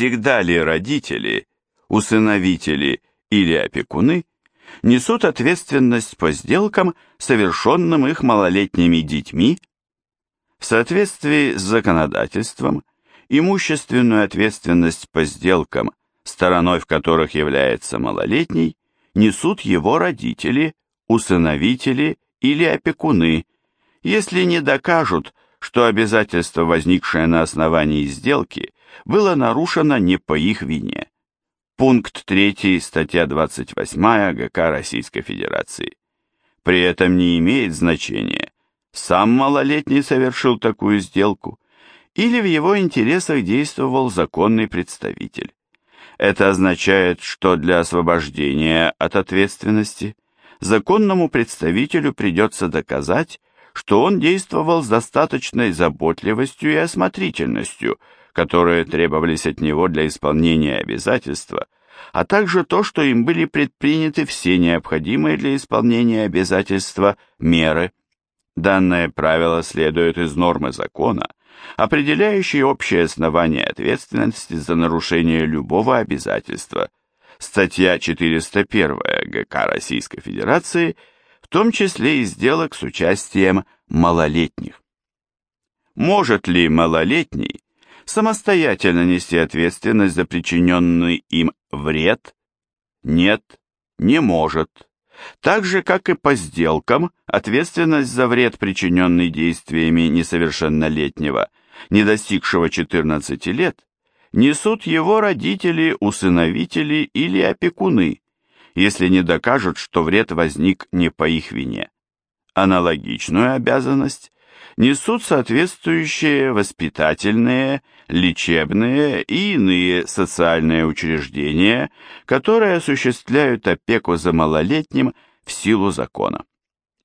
всегда ли родители, усыновители или опекуны несут ответственность по сделкам, совершенным их малолетними детьми? В соответствии с законодательством, имущественную ответственность по сделкам, стороной в которых является малолетний, несут его родители, усыновители или опекуны, если не докажут, что обязательство, возникшее на основании сделки, было нарушено не по их вине. Пункт 3, статья 28 ГК Российской Федерации. При этом не имеет значения, сам малолетний совершил такую сделку или в его интересах действовал законный представитель. Это означает, что для освобождения от ответственности законному представителю придется доказать, что он действовал с достаточной заботливостью и осмотрительностью, которые требовались от него для исполнения обязательства, а также то, что им были предприняты все необходимые для исполнения обязательства меры. Данное правило следует из нормы закона, определяющей общее основание ответственности за нарушение любого обязательства. Статья 401 ГК Российской Федерации, том числе и сделок с участием малолетних. Может ли малолетний самостоятельно нести ответственность за причиненный им вред? Нет, не может. Так же, как и по сделкам, ответственность за вред, причиненный действиями несовершеннолетнего, не достигшего 14 лет, несут его родители, усыновители или опекуны, если не докажут, что вред возник не по их вине. Аналогичную обязанность несут соответствующие воспитательные, лечебные и иные социальные учреждения, которые осуществляют опеку за малолетним в силу закона.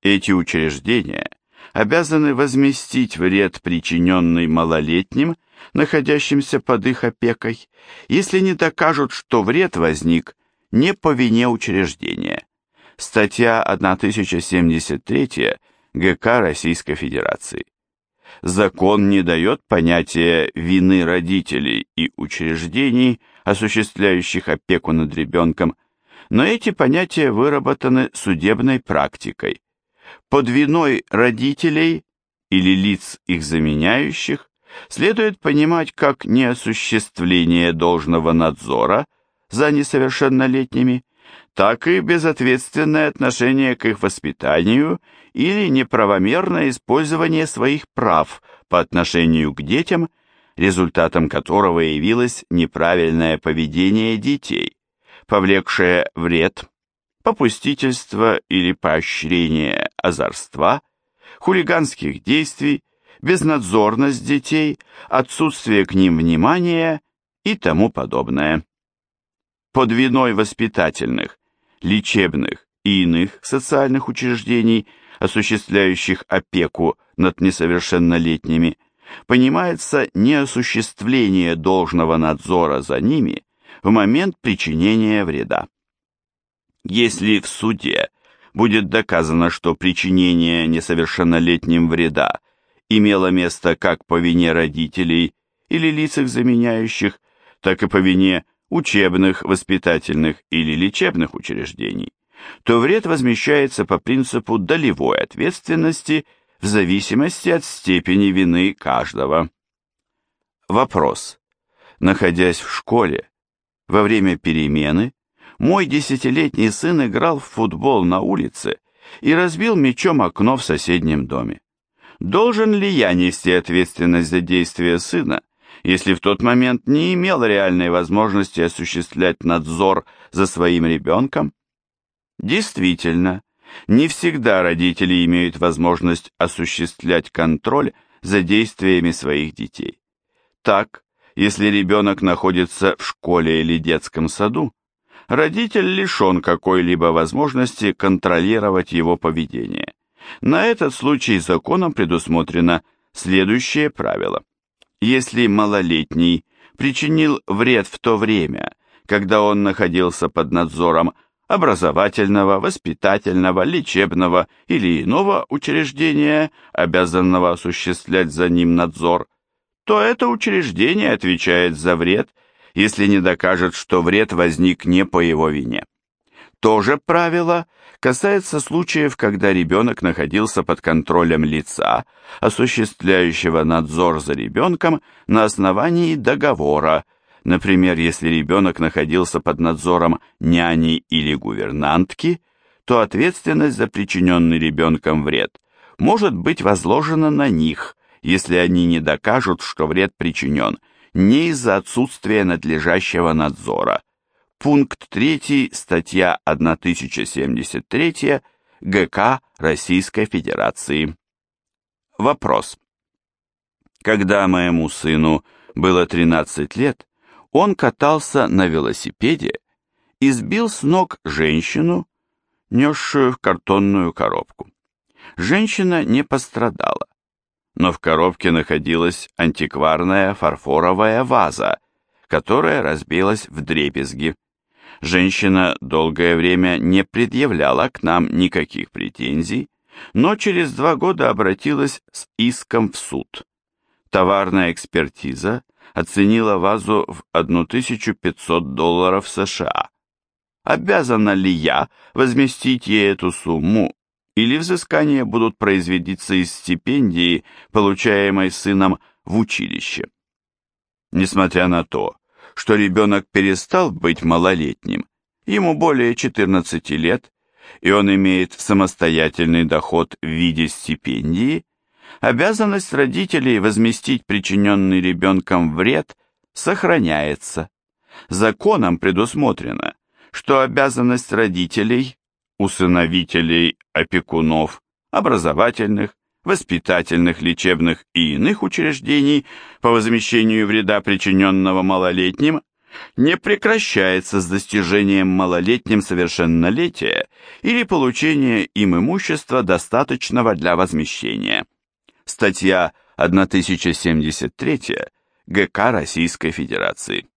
Эти учреждения обязаны возместить вред, причиненный малолетним, находящимся под их опекой, если не докажут, что вред возник не по вине учреждения. Статья 1073 ГК Российской Федерации. Закон не дает понятия вины родителей и учреждений, осуществляющих опеку над ребенком, но эти понятия выработаны судебной практикой. Под виной родителей или лиц их заменяющих следует понимать как неосуществление должного надзора за несовершеннолетними, так и безответственное отношение к их воспитанию или неправомерное использование своих прав по отношению к детям, результатом которого явилось неправильное поведение детей, повлекшее вред, попустительство или поощрение озорства, хулиганских действий, безнадзорность детей, отсутствие к ним внимания и тому подобное. Под виной воспитательных лечебных и иных социальных учреждений, осуществляющих опеку над несовершеннолетними, понимается неосуществление должного надзора за ними в момент причинения вреда. Если в суде будет доказано, что причинение несовершеннолетним вреда имело место как по вине родителей или лиц их заменяющих, так и по вине учебных, воспитательных или лечебных учреждений, то вред возмещается по принципу долевой ответственности в зависимости от степени вины каждого. Вопрос. Находясь в школе, во время перемены, мой десятилетний сын играл в футбол на улице и разбил мячом окно в соседнем доме. Должен ли я нести ответственность за действия сына, если в тот момент не имел реальной возможности осуществлять надзор за своим ребенком? Действительно, не всегда родители имеют возможность осуществлять контроль за действиями своих детей. Так, если ребенок находится в школе или детском саду, родитель лишен какой-либо возможности контролировать его поведение. На этот случай законом предусмотрено следующее правило – если малолетний причинил вред в то время, когда он находился под надзором образовательного, воспитательного, лечебного или иного учреждения, обязанного осуществлять за ним надзор, то это учреждение отвечает за вред, если не докажет, что вред возник не по его вине. То же правило касается случаев, когда ребенок находился под контролем лица, осуществляющего надзор за ребенком на основании договора, например, если ребенок находился под надзором няни или гувернантки, то ответственность за причиненный ребенком вред может быть возложена на них, если они не докажут, что вред причинен не из-за отсутствия надлежащего надзора, Пункт 3, статья 1073 ГК Российской Федерации. Вопрос. Когда моему сыну было 13 лет, он катался на велосипеде и сбил с ног женщину, несшую картонную коробку. Женщина не пострадала, но в коробке находилась антикварная фарфоровая ваза, которая разбилась в дребезги. Женщина долгое время не предъявляла к нам никаких претензий, но через два года обратилась с иском в суд. Товарная экспертиза оценила вазу в 1500 долларов США. Обязана ли я возместить ей эту сумму, или взыскания будут произведиться из стипендии, получаемой сыном в училище? Несмотря на то, что ребенок перестал быть малолетним, ему более 14 лет, и он имеет самостоятельный доход в виде стипендии, обязанность родителей возместить причиненный ребенком вред сохраняется. Законом предусмотрено, что обязанность родителей, усыновителей, опекунов, образовательных, воспитательных, лечебных и иных учреждений по возмещению вреда, причиненного малолетним, не прекращается с достижением малолетним совершеннолетия или получения им имущества, достаточного для возмещения. Статья 1073 ГК Российской Федерации.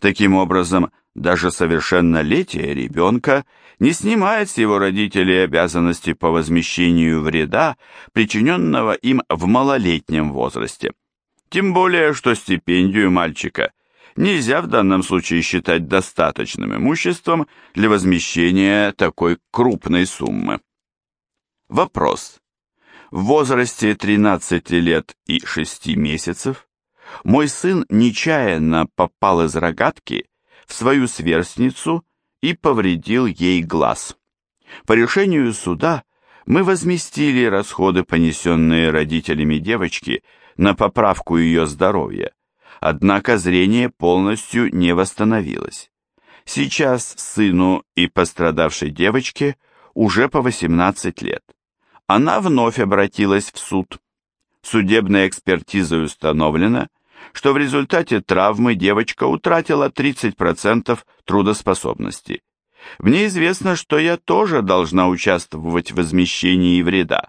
Таким образом, даже совершеннолетие ребенка не снимает с его родителей обязанности по возмещению вреда, причиненного им в малолетнем возрасте. Тем более, что стипендию мальчика нельзя в данном случае считать достаточным имуществом для возмещения такой крупной суммы. Вопрос. В возрасте 13 лет и 6 месяцев мой сын нечаянно попал из рогатки в свою сверстницу и повредил ей глаз. По решению суда мы возместили расходы, понесенные родителями девочки, на поправку ее здоровья, однако зрение полностью не восстановилось. Сейчас сыну и пострадавшей девочке уже по 18 лет. Она вновь обратилась в суд. Судебной экспертизой установлено, что в результате травмы девочка утратила 30% трудоспособности. Мне известно, что я тоже должна участвовать в возмещении вреда,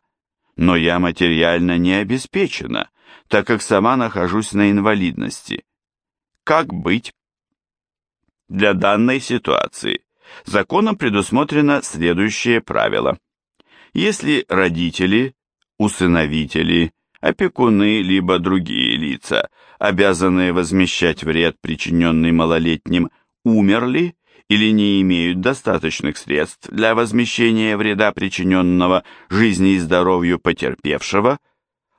но я материально не обеспечена, так как сама нахожусь на инвалидности. Как быть? Для данной ситуации законом предусмотрено следующее правило. Если родители, усыновители, опекуны либо другие лица, обязанные возмещать вред, причиненный малолетним, умерли или не имеют достаточных средств для возмещения вреда, причиненного жизни и здоровью потерпевшего,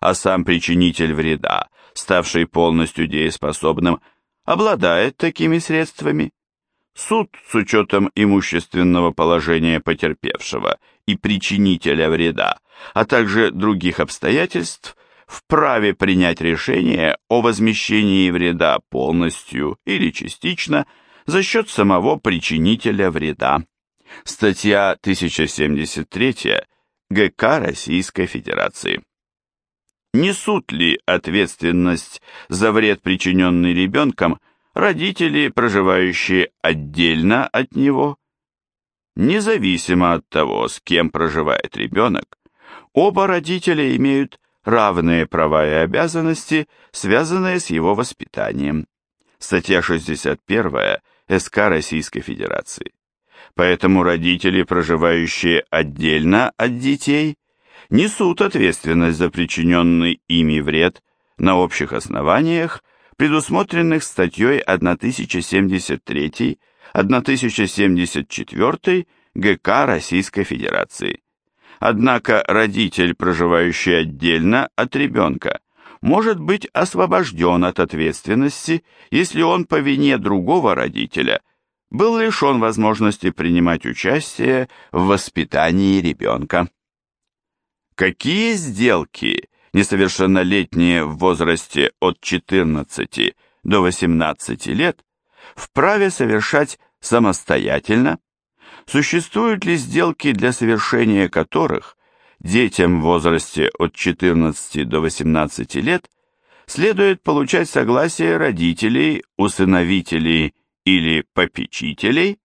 а сам причинитель вреда, ставший полностью дееспособным, обладает такими средствами, суд с учетом имущественного положения потерпевшего и причинителя вреда, а также других обстоятельств, вправе принять решение о возмещении вреда полностью или частично за счет самого причинителя вреда. Статья 1073 ГК Российской Федерации. Несут ли ответственность за вред, причиненный ребенком, родители, проживающие отдельно от него? Независимо от того, с кем проживает ребенок, оба родителя имеют равные права и обязанности, связанные с его воспитанием. Статья 61 СК Российской Федерации. Поэтому родители, проживающие отдельно от детей, несут ответственность за причиненный ими вред на общих основаниях предусмотренных статьей 1073 1074 ГК Российской Федерации. Однако родитель, проживающий отдельно от ребенка, может быть освобожден от ответственности, если он по вине другого родителя был лишен возможности принимать участие в воспитании ребенка. Какие сделки несовершеннолетние в возрасте от 14 до 18 лет вправе совершать самостоятельно? Существуют ли сделки, для совершения которых детям в возрасте от 14 до 18 лет следует получать согласие родителей, усыновителей или попечителей?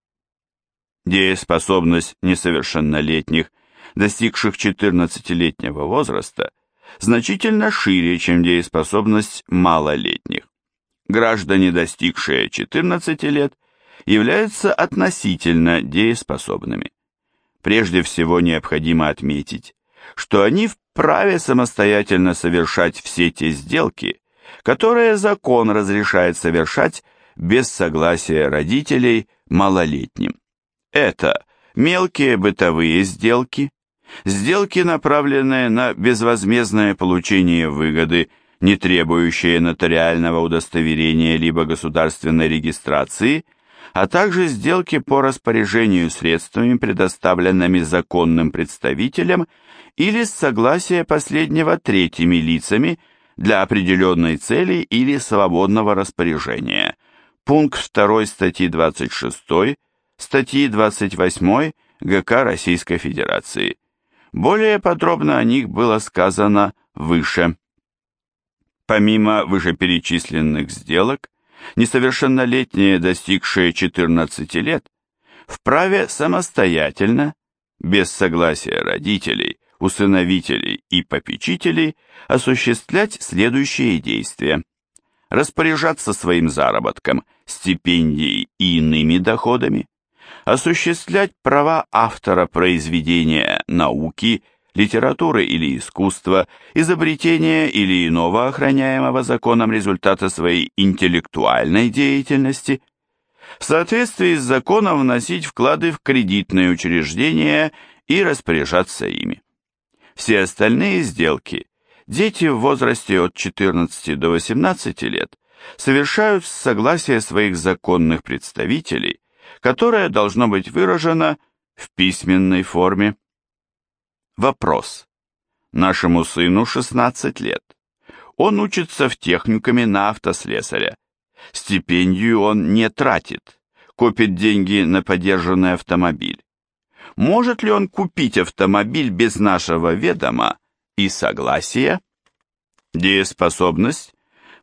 Дееспособность несовершеннолетних, достигших 14-летнего возраста, значительно шире, чем дееспособность малолетних. Граждане, достигшие 14 лет, являются относительно дееспособными. Прежде всего необходимо отметить, что они вправе самостоятельно совершать все те сделки, которые закон разрешает совершать без согласия родителей малолетним. Это мелкие бытовые сделки, сделки, направленные на безвозмездное получение выгоды, не требующие нотариального удостоверения либо государственной регистрации, а также сделки по распоряжению средствами, предоставленными законным представителем или с согласия последнего третьими лицами для определенной цели или свободного распоряжения. Пункт 2 статьи 26, статьи 28 ГК Российской Федерации. Более подробно о них было сказано выше. Помимо вышеперечисленных сделок, несовершеннолетние, достигшие 14 лет, вправе самостоятельно, без согласия родителей, усыновителей и попечителей, осуществлять следующие действия. Распоряжаться своим заработком, стипендией и иными доходами, осуществлять права автора произведения науки, литературы или искусства, изобретения или иного охраняемого законом результата своей интеллектуальной деятельности, в соответствии с законом вносить вклады в кредитные учреждения и распоряжаться ими. Все остальные сделки дети в возрасте от 14 до 18 лет совершают с согласия своих законных представителей которое должно быть выражено в письменной форме. Вопрос. Нашему сыну 16 лет. Он учится в техникуме на автослесаря. Стипендию он не тратит, копит деньги на подержанный автомобиль. Может ли он купить автомобиль без нашего ведома и согласия? Дееспособность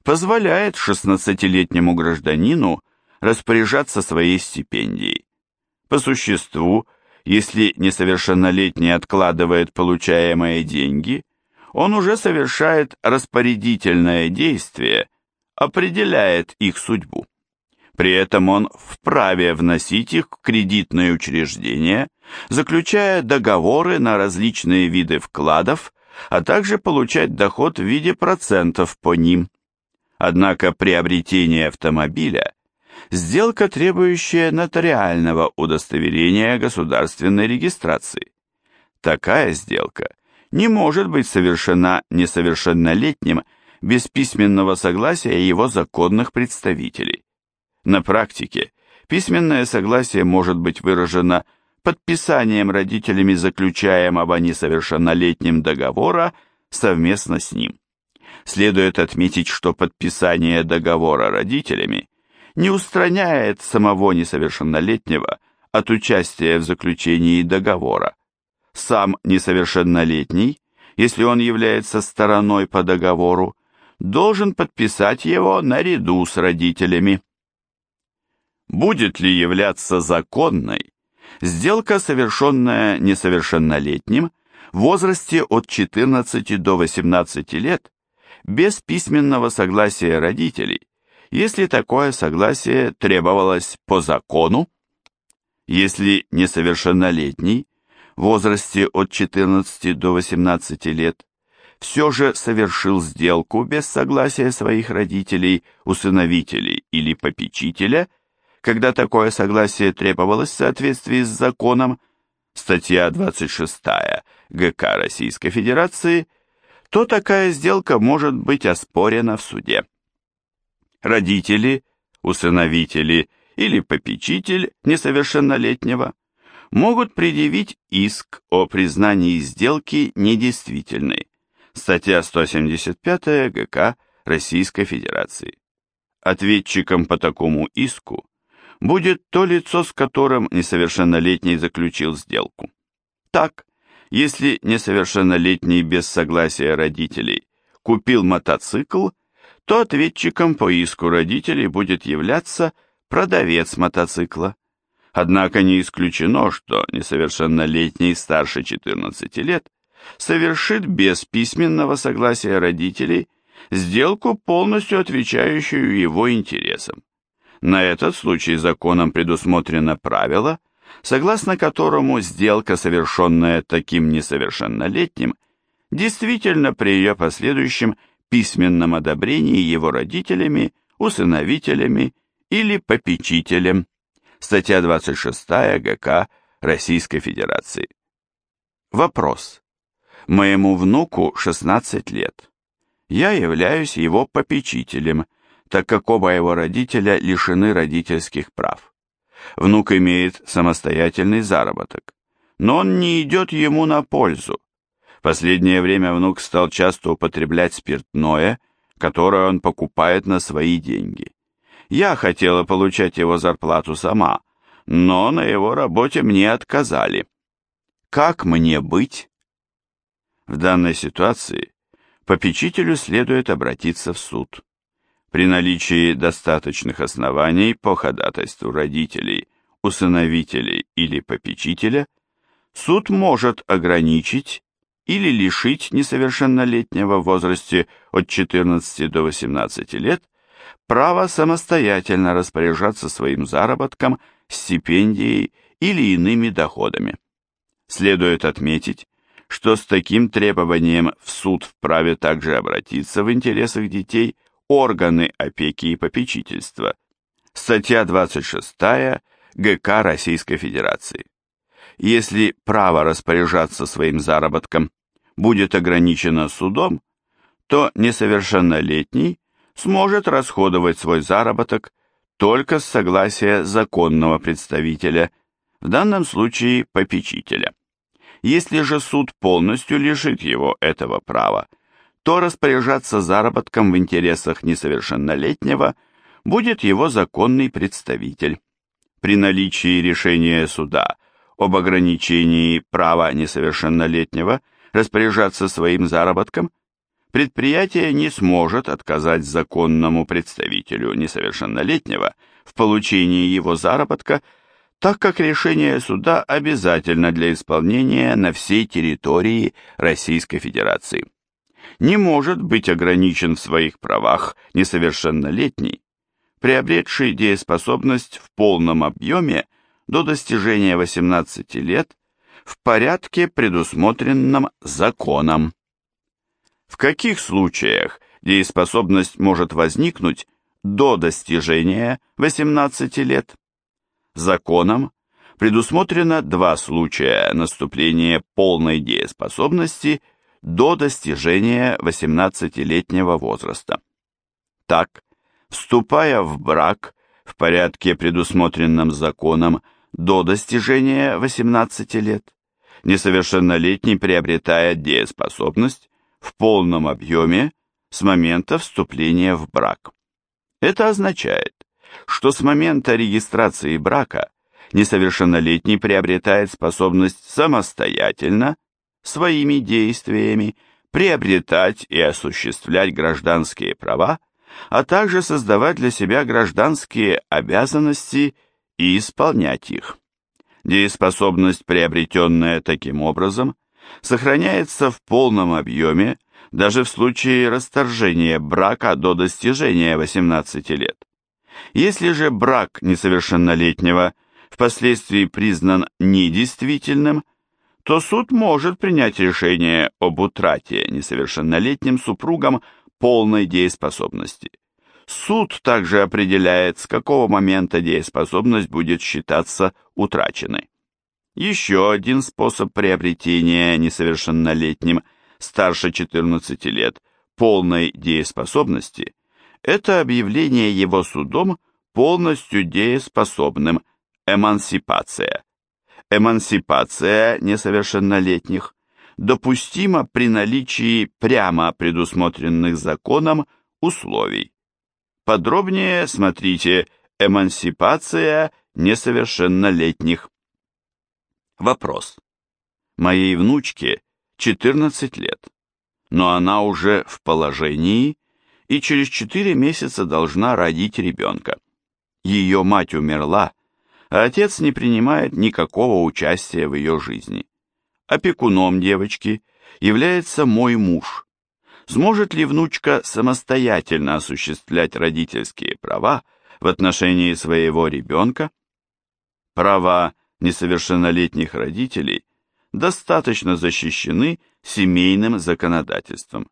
позволяет 16-летнему гражданину распоряжаться своей стипендией. По существу, если несовершеннолетний откладывает получаемые деньги, он уже совершает распорядительное действие, определяет их судьбу. При этом он вправе вносить их в кредитные учреждения, заключая договоры на различные виды вкладов, а также получать доход в виде процентов по ним. Однако приобретение автомобиля сделка, требующая нотариального удостоверения государственной регистрации. Такая сделка не может быть совершена несовершеннолетним без письменного согласия его законных представителей. На практике письменное согласие может быть выражено подписанием родителями заключаемого несовершеннолетним договора совместно с ним. Следует отметить, что подписание договора родителями не устраняет самого несовершеннолетнего от участия в заключении договора. Сам несовершеннолетний, если он является стороной по договору, должен подписать его наряду с родителями. Будет ли являться законной сделка, совершенная несовершеннолетним в возрасте от 14 до 18 лет, без письменного согласия родителей, если такое согласие требовалось по закону, если несовершеннолетний в возрасте от 14 до 18 лет все же совершил сделку без согласия своих родителей, усыновителей или попечителя, когда такое согласие требовалось в соответствии с законом, статья 26 ГК Российской Федерации, то такая сделка может быть оспорена в суде. Родители, усыновители или попечитель несовершеннолетнего могут предъявить иск о признании сделки недействительной. Статья 175 ГК Российской Федерации. Ответчиком по такому иску будет то лицо, с которым несовершеннолетний заключил сделку. Так, если несовершеннолетний без согласия родителей купил мотоцикл, то ответчиком по иску родителей будет являться продавец мотоцикла. Однако не исключено, что несовершеннолетний старше 14 лет совершит без письменного согласия родителей сделку, полностью отвечающую его интересам. На этот случай законом предусмотрено правило, согласно которому сделка, совершенная таким несовершеннолетним, действительно при ее последующем письменном одобрении его родителями, усыновителями или попечителем. Статья 26 ГК Российской Федерации. Вопрос. Моему внуку 16 лет. Я являюсь его попечителем, так как оба его родителя лишены родительских прав. Внук имеет самостоятельный заработок, но он не идет ему на пользу. Последнее время внук стал часто употреблять спиртное, которое он покупает на свои деньги. Я хотела получать его зарплату сама, но на его работе мне отказали. Как мне быть? В данной ситуации попечителю следует обратиться в суд. При наличии достаточных оснований по ходатайству родителей, усыновителей или попечителя, суд может ограничить или лишить несовершеннолетнего в возрасте от 14 до 18 лет право самостоятельно распоряжаться своим заработком, стипендией или иными доходами. Следует отметить, что с таким требованием в суд вправе также обратиться в интересах детей органы опеки и попечительства. Статья 26 ГК Российской Федерации. Если право распоряжаться своим заработком будет ограничено судом, то несовершеннолетний сможет расходовать свой заработок только с согласия законного представителя, в данном случае попечителя. Если же суд полностью лишит его этого права, то распоряжаться заработком в интересах несовершеннолетнего будет его законный представитель. При наличии решения суда об ограничении права несовершеннолетнего распоряжаться своим заработком, предприятие не сможет отказать законному представителю несовершеннолетнего в получении его заработка, так как решение суда обязательно для исполнения на всей территории Российской Федерации. Не может быть ограничен в своих правах несовершеннолетний, приобретший дееспособность в полном объеме до достижения 18 лет в порядке, предусмотренном законом. В каких случаях дееспособность может возникнуть до достижения 18 лет? Законом предусмотрено два случая наступления полной дееспособности до достижения 18-летнего возраста. Так, вступая в брак в порядке, предусмотренном законом, до достижения 18 лет, несовершеннолетний приобретает дееспособность в полном объеме с момента вступления в брак. Это означает, что с момента регистрации брака несовершеннолетний приобретает способность самостоятельно, своими действиями, приобретать и осуществлять гражданские права, а также создавать для себя гражданские обязанности и исполнять их. Дееспособность, приобретенная таким образом, сохраняется в полном объеме даже в случае расторжения брака до достижения 18 лет. Если же брак несовершеннолетнего впоследствии признан недействительным, то суд может принять решение об утрате несовершеннолетним супругам полной дееспособности. Суд также определяет, с какого момента дееспособность будет считаться утраченной. Еще один способ приобретения несовершеннолетним старше 14 лет полной дееспособности – это объявление его судом полностью дееспособным, эмансипация. Эмансипация несовершеннолетних допустима при наличии прямо предусмотренных законом условий. Подробнее смотрите «Эмансипация несовершеннолетних». Вопрос. Моей внучке 14 лет, но она уже в положении и через 4 месяца должна родить ребенка. Ее мать умерла, а отец не принимает никакого участия в ее жизни. Опекуном девочки является мой муж. Сможет ли внучка самостоятельно осуществлять родительские права в отношении своего ребенка? Права несовершеннолетних родителей достаточно защищены семейным законодательством.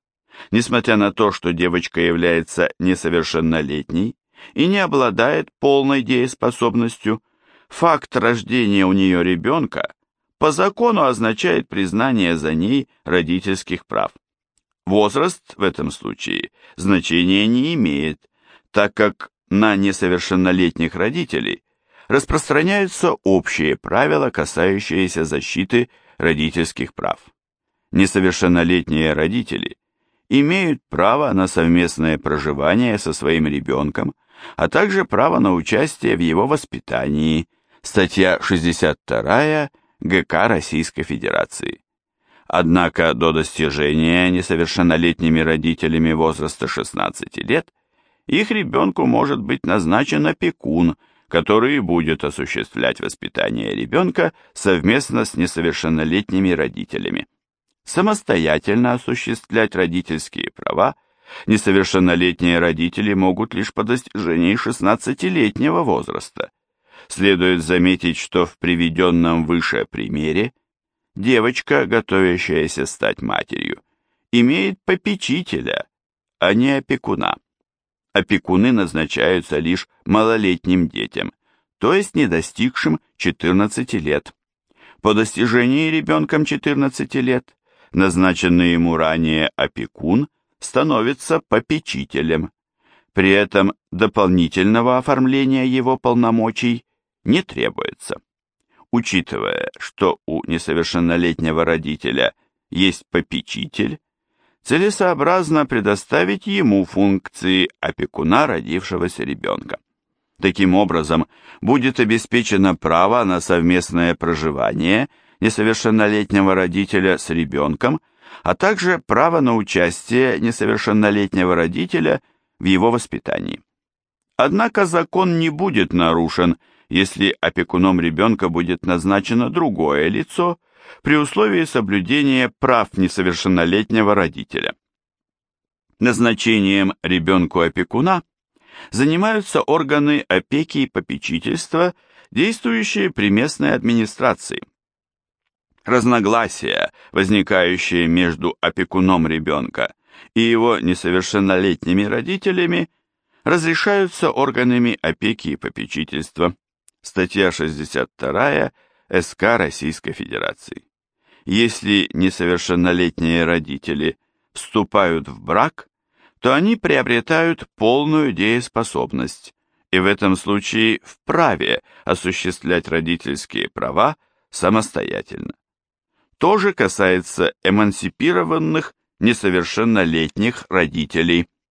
Несмотря на то, что девочка является несовершеннолетней и не обладает полной дееспособностью, Факт рождения у нее ребенка по закону означает признание за ней родительских прав. Возраст в этом случае значения не имеет, так как на несовершеннолетних родителей распространяются общие правила, касающиеся защиты родительских прав. Несовершеннолетние родители имеют право на совместное проживание со своим ребенком, а также право на участие в его воспитании – статья 62 ГК Российской Федерации. Однако до достижения несовершеннолетними родителями возраста 16 лет их ребенку может быть назначен опекун, который будет осуществлять воспитание ребенка совместно с несовершеннолетними родителями. Самостоятельно осуществлять родительские права несовершеннолетние родители могут лишь по достижении 16-летнего возраста. Следует заметить, что в приведенном выше примере девочка, готовящаяся стать матерью, имеет попечителя, а не опекуна. Опекуны назначаются лишь малолетним детям, то есть не достигшим 14 лет. По достижении ребенком 14 лет назначенный ему ранее опекун становится попечителем. При этом дополнительного оформления его полномочий не требуется. Учитывая, что у несовершеннолетнего родителя есть попечитель, целесообразно предоставить ему функции опекуна родившегося ребенка. Таким образом, будет обеспечено право на совместное проживание несовершеннолетнего родителя с ребенком, а также право на участие несовершеннолетнего родителя в его воспитании. Однако закон не будет нарушен, если опекуном ребенка будет назначено другое лицо при условии соблюдения прав несовершеннолетнего родителя. Назначением ребенку опекуна занимаются органы опеки и попечительства, действующие при местной администрации. Разногласия, возникающие между опекуном ребенка и его несовершеннолетними родителями, разрешаются органами опеки и попечительства статья 62 СК Российской Федерации. Если несовершеннолетние родители вступают в брак, то они приобретают полную дееспособность и в этом случае вправе осуществлять родительские права самостоятельно. То же касается эмансипированных несовершеннолетних родителей.